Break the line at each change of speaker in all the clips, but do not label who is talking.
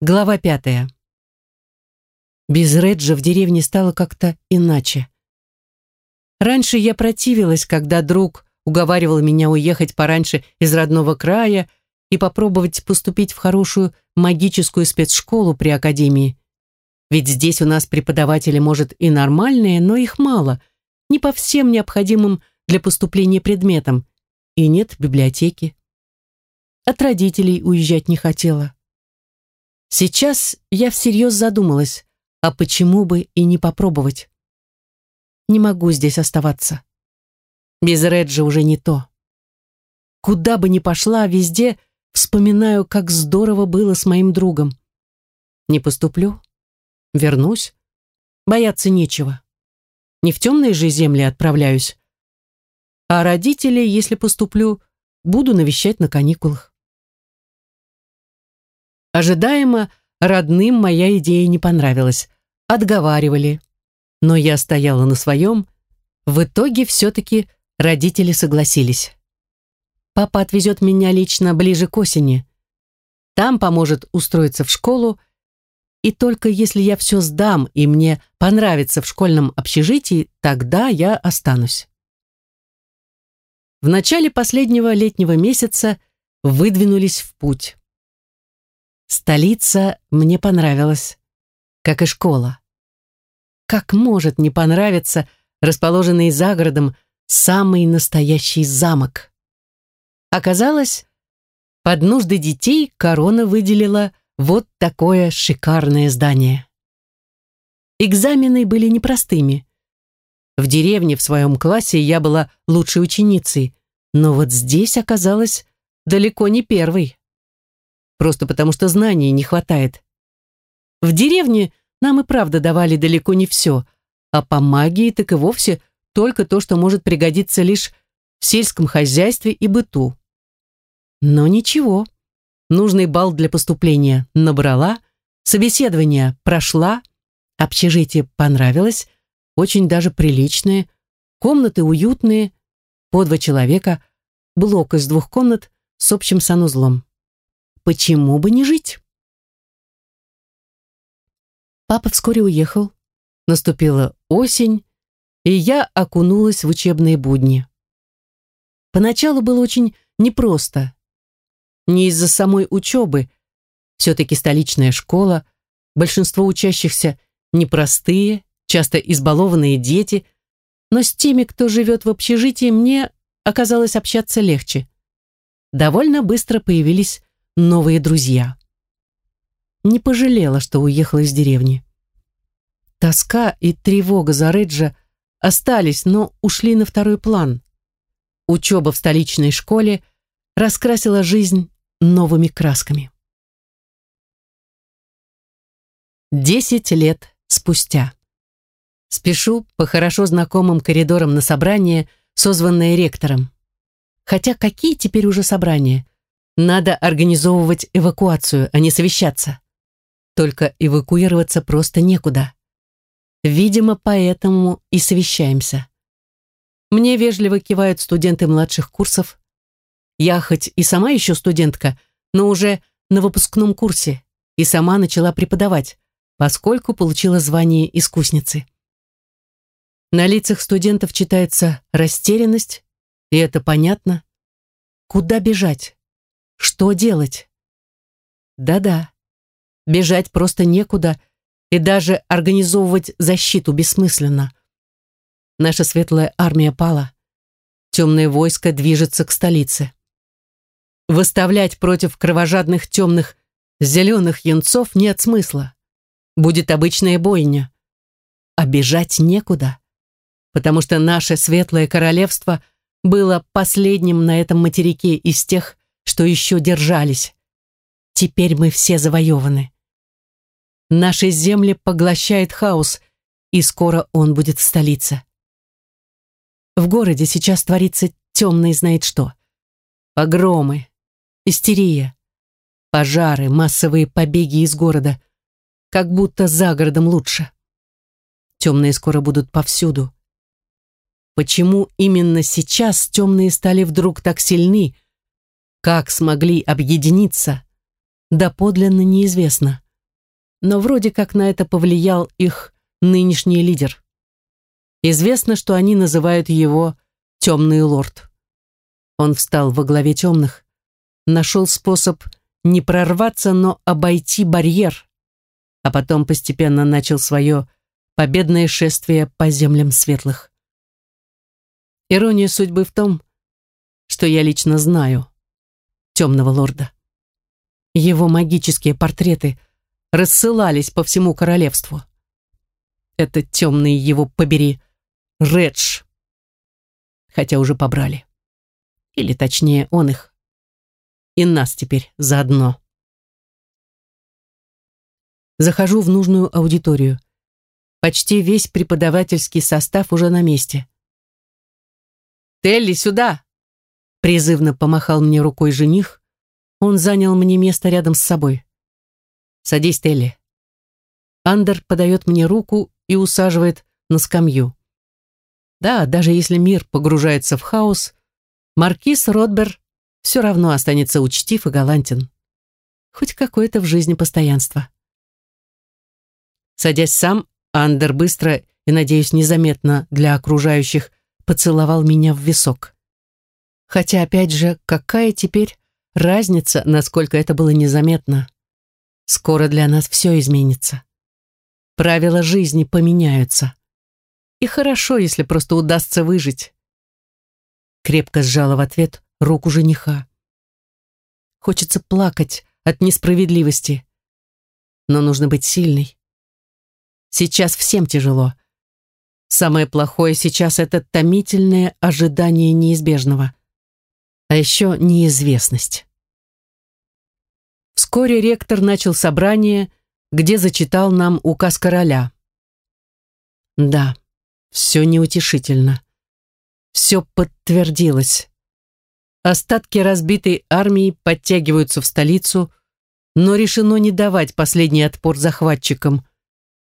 Глава пятая. Без Реджа в деревне стало как-то иначе. Раньше я противилась, когда друг уговаривал меня уехать пораньше из родного края и попробовать поступить в хорошую магическую спецшколу при академии. Ведь здесь у нас преподаватели, может, и нормальные, но их мало, не по всем необходимым для поступления предметам, и нет библиотеки. От родителей уезжать не хотела. Сейчас я всерьез задумалась, а почему бы и не попробовать? Не могу здесь оставаться. Без Реджа уже не то. Куда бы ни пошла, везде вспоминаю, как здорово было с моим другом. Не поступлю, вернусь. Бояться нечего. Не в темные же земли отправляюсь. А родителей, если поступлю, буду навещать на каникулах. Ожидаемо, родным моя идея не понравилась. Отговаривали. Но я стояла на своем. В итоге все-таки родители согласились. Папа отвезет меня лично ближе к осени. Там поможет устроиться в школу, и только если я все сдам и мне понравится в школьном общежитии, тогда я останусь. В начале последнего летнего месяца выдвинулись в путь. Столица мне понравилась, как и школа. Как может не понравиться расположенный за городом самый настоящий замок? Оказалось, под нужды детей корона выделила вот такое шикарное здание. Экзамены были непростыми. В деревне в своем классе я была лучшей ученицей, но вот здесь оказалась далеко не первой просто потому что знаний не хватает. В деревне нам и правда давали далеко не все, а по магии так и вовсе только то, что может пригодиться лишь в сельском хозяйстве и быту. Но ничего, нужный балл для поступления набрала, собеседование прошла, общежитие понравилось, очень даже приличное, комнаты уютные, по два человека, блок из двух комнат с общим санузлом почему бы не жить? Папа вскоре уехал. Наступила осень, и я окунулась в учебные будни. Поначалу было очень непросто. Не из-за самой учебы. Все-таки столичная школа, большинство учащихся непростые, часто избалованные дети, но с теми, кто живет в общежитии, мне оказалось общаться легче. Довольно быстро появились новые друзья. Не пожалела, что уехала из деревни. Тоска и тревога за Реджа остались, но ушли на второй план. Учеба в столичной школе раскрасила жизнь новыми красками. Десять лет спустя. Спешу по хорошо знакомым коридорам на собрание, созванное ректором. Хотя какие теперь уже собрания? Надо организовывать эвакуацию, а не совещаться. Только эвакуироваться просто некуда. Видимо, поэтому и совещаемся. Мне вежливо кивают студенты младших курсов. Я хоть и сама еще студентка, но уже на выпускном курсе и сама начала преподавать, поскольку получила звание искусницы. На лицах студентов читается растерянность, и это понятно. Куда бежать? Что делать? Да-да, бежать просто некуда, и даже организовывать защиту бессмысленно. Наша светлая армия пала. Темное войско движется к столице. Выставлять против кровожадных темных зеленых янцов нет смысла. Будет обычная бойня. А бежать некуда, потому что наше светлое королевство было последним на этом материке из тех, что еще держались. Теперь мы все завоеваны. Наши земли поглощает хаос, и скоро он будет в столице. В городе сейчас творится темный знает что. Погромы, истерия, пожары, массовые побеги из города. Как будто за городом лучше. Темные скоро будут повсюду. Почему именно сейчас темные стали вдруг так сильны, как смогли объединиться, доподлинно неизвестно. но вроде как на это повлиял их нынешний лидер. Известно, что они называют его «темный лорд». Он встал во главе темных, нашел способ не прорваться, но обойти барьер, а потом постепенно начал свое победное шествие по землям светлых. Ирония судьбы в том, что я лично знаю темного лорда. Его магические портреты рассылались по всему королевству. Это темный его побери, Редж. Хотя уже побрали. Или точнее, он их. И нас теперь заодно. Захожу в нужную аудиторию. Почти весь преподавательский состав уже на месте. «Телли, сюда!» Призывно помахал мне рукой жених. Он занял мне место рядом с собой. «Садись, Телли». Андер подает мне руку и усаживает на скамью. Да, даже если мир погружается в хаос, маркиз Ротбер все равно останется учтив и галантен. Хоть какое-то в жизни постоянство. Садясь сам, Андер быстро и, надеюсь, незаметно для окружающих поцеловал меня в висок. Хотя, опять же, какая теперь разница, насколько это было незаметно? Скоро для нас все изменится. Правила жизни поменяются. И хорошо, если просто удастся выжить. Крепко сжала в ответ руку жениха. Хочется плакать от несправедливости. Но нужно быть сильной. Сейчас всем тяжело. Самое плохое сейчас это томительное ожидание неизбежного. А еще неизвестность. Вскоре ректор начал собрание, где зачитал нам указ короля. Да, все неутешительно. Все подтвердилось. Остатки разбитой армии подтягиваются в столицу, но решено не давать последний отпор захватчикам.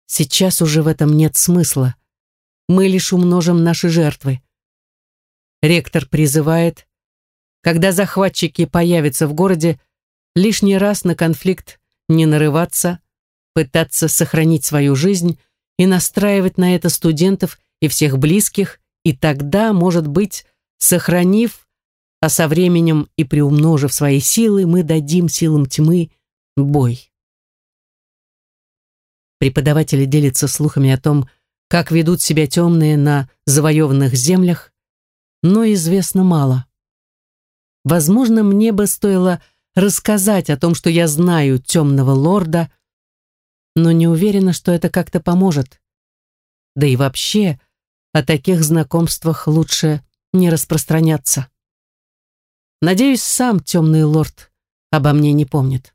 Сейчас уже в этом нет смысла мы лишь умножим наши жертвы. Ректор призывает, когда захватчики появятся в городе, лишний раз на конфликт не нарываться, пытаться сохранить свою жизнь и настраивать на это студентов и всех близких, и тогда, может быть, сохранив, а со временем и приумножив свои силы, мы дадим силам тьмы бой. Преподаватели делятся слухами о том, как ведут себя темные на завоеванных землях, но известно мало. Возможно, мне бы стоило рассказать о том, что я знаю темного лорда, но не уверена, что это как-то поможет. Да и вообще, о таких знакомствах лучше не распространяться. Надеюсь, сам темный лорд обо мне не помнит.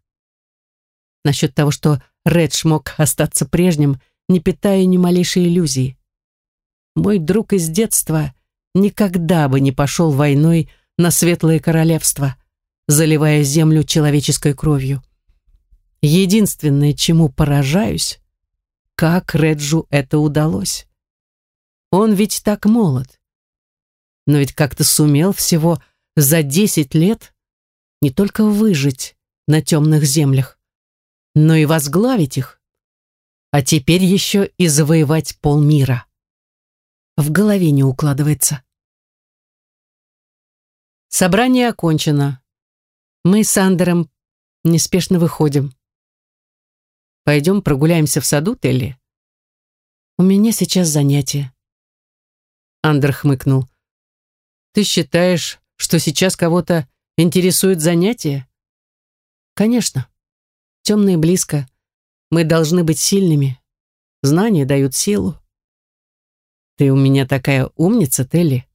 Насчет того, что Редж мог остаться прежним, не питая ни малейшей иллюзии. Мой друг из детства никогда бы не пошел войной на светлое королевство, заливая землю человеческой кровью. Единственное, чему поражаюсь, как Реджу это удалось. Он ведь так молод. Но ведь как-то сумел всего за десять лет не только выжить на темных землях, но и возглавить их а теперь еще и завоевать полмира. В голове не укладывается. Собрание окончено. Мы с Андером неспешно выходим. Пойдем прогуляемся в саду, Телли? У меня сейчас занятие. Андер хмыкнул. Ты считаешь, что сейчас кого-то интересует занятие? Конечно. Темно и близко. Мы должны быть сильными. Знания дают силу. Ты у меня такая умница, Телли.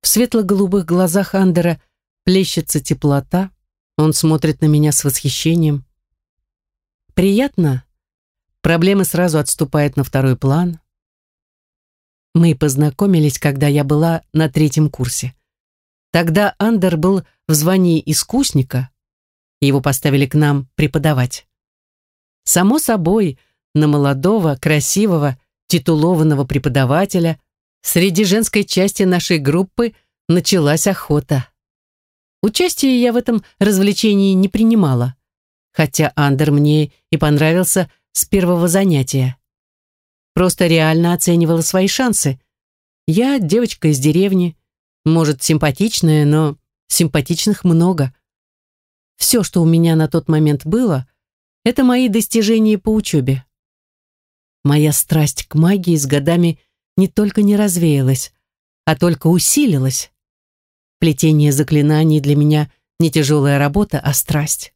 В светло-голубых глазах Андера плещется теплота. Он смотрит на меня с восхищением. Приятно. Проблемы сразу отступают на второй план. Мы познакомились, когда я была на третьем курсе. Тогда Андер был в звании искусника, его поставили к нам преподавать. Само собой, на молодого, красивого, титулованного преподавателя среди женской части нашей группы началась охота. Участие я в этом развлечении не принимала, хотя Андер мне и понравился с первого занятия. Просто реально оценивала свои шансы. Я девочка из деревни, может, симпатичная, но симпатичных много. Все, что у меня на тот момент было, это мои достижения по учебе. Моя страсть к магии с годами не только не развеялась, а только усилилась. Плетение заклинаний для меня не тяжелая работа, а страсть.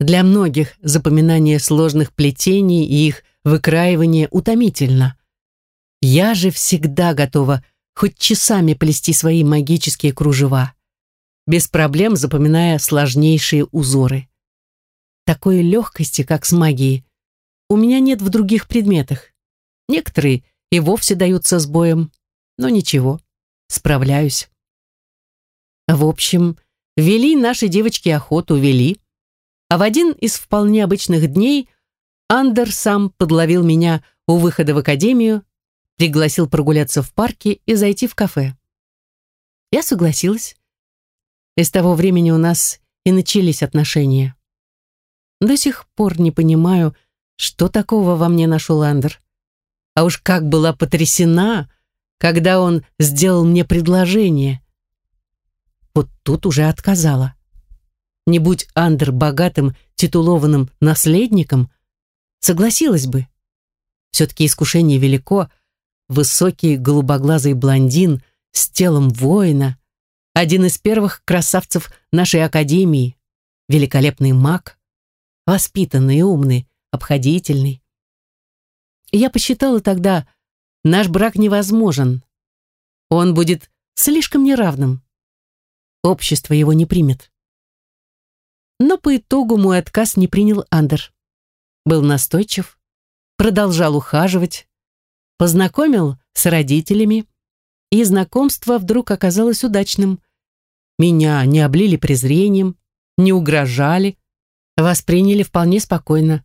Для многих запоминание сложных плетений и их выкраивание утомительно. Я же всегда готова хоть часами плести свои магические кружева, без проблем запоминая сложнейшие узоры. Такой легкости, как с магией, у меня нет в других предметах. Некоторые и вовсе даются с боем, но ничего, справляюсь. В общем, вели наши девочки охоту, вели. А в один из вполне обычных дней Андер сам подловил меня у выхода в академию, пригласил прогуляться в парке и зайти в кафе. Я согласилась. И с того времени у нас и начались отношения. До сих пор не понимаю, что такого во мне нашел Андер. А уж как была потрясена, когда он сделал мне предложение. Вот тут уже отказала. Не будь Андер богатым, титулованным наследником, согласилась бы. Все-таки искушение велико, высокий голубоглазый блондин с телом воина, один из первых красавцев нашей академии, великолепный маг, воспитанный, умный, обходительный. Я посчитала тогда, наш брак невозможен. Он будет слишком неравным. Общество его не примет. Но по итогу мой отказ не принял Андер. Был настойчив, продолжал ухаживать, познакомил с родителями, и знакомство вдруг оказалось удачным. Меня не облили презрением, не угрожали, восприняли вполне спокойно.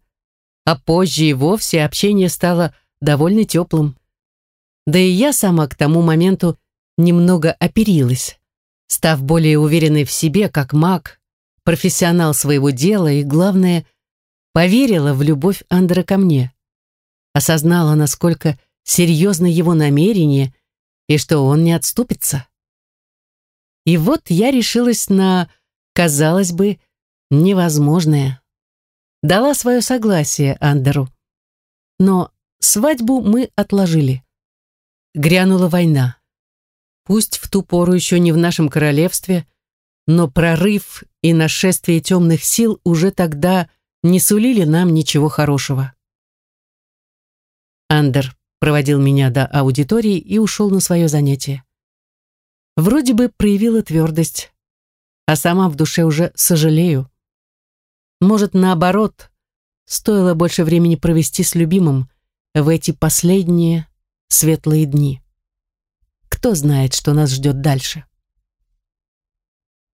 А позже и вовсе общение стало довольно теплым. Да и я сама к тому моменту немного оперилась, став более уверенной в себе как маг, профессионал своего дела и, главное, поверила в любовь Андера ко мне. Осознала, насколько серьезно его намерение и что он не отступится. И вот я решилась на, казалось бы, невозможное. Дала свое согласие Андеру. Но свадьбу мы отложили. Грянула война. Пусть в ту пору еще не в нашем королевстве, но прорыв и нашествие темных сил уже тогда не сулили нам ничего хорошего. Андер проводил меня до аудитории и ушел на свое занятие. Вроде бы проявила твердость, а сама в душе уже сожалею. Может, наоборот, стоило больше времени провести с любимым в эти последние светлые дни. Кто знает, что нас ждет дальше?